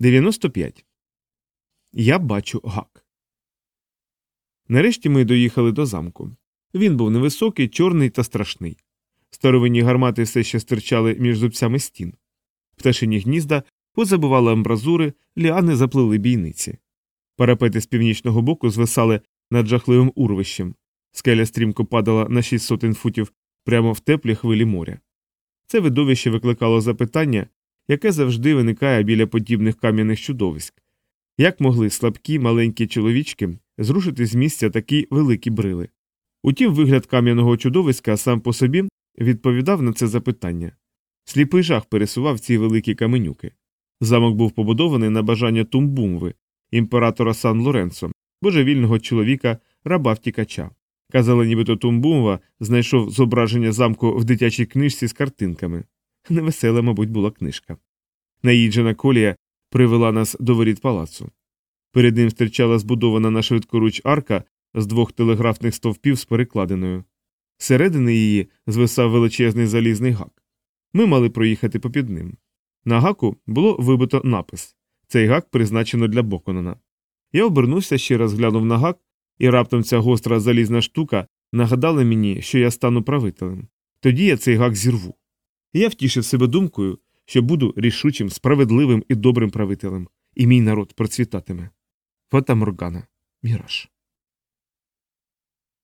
95. Я бачу гак. Нарешті ми доїхали до замку. Він був невисокий, чорний та страшний. Старовинні гармати все ще стирчали між зубцями стін. Пташині гнізда позабивали амбразури, ліани заплили бійниці. Парапети з північного боку звисали над жахливим урвищем. Скеля стрімко падала на шість сотень футів прямо в теплі хвилі моря. Це видовище викликало запитання, яке завжди виникає біля подібних кам'яних чудовиськ. Як могли слабкі маленькі чоловічки зрушити з місця такі великі брили? Утім, вигляд кам'яного чудовиська сам по собі відповідав на це запитання. Сліпий жах пересував ці великі каменюки. Замок був побудований на бажання Тумбумви, імператора Сан Лоренцо, божевільного чоловіка, раба втікача. Казали, нібито Тумбумва знайшов зображення замку в дитячій книжці з картинками. Невесела, мабуть, була книжка. Наїджена колія привела нас до воріт палацу. Перед ним стирчала збудована на швидкоруч арка з двох телеграфних стовпів з перекладиною. Зсередини її звисав величезний залізний гак. Ми мали проїхати попід ним. На гаку було вибито напис цей гак призначено для Боконона. Я обернувся ще раз глянув на гак, і раптом ця гостра залізна штука нагадала мені, що я стану правителем. Тоді я цей гак зірву. Я втішив себе думкою, що буду рішучим, справедливим і добрим правителем, і мій народ процвітатиме. Фата Моргана. Міраж.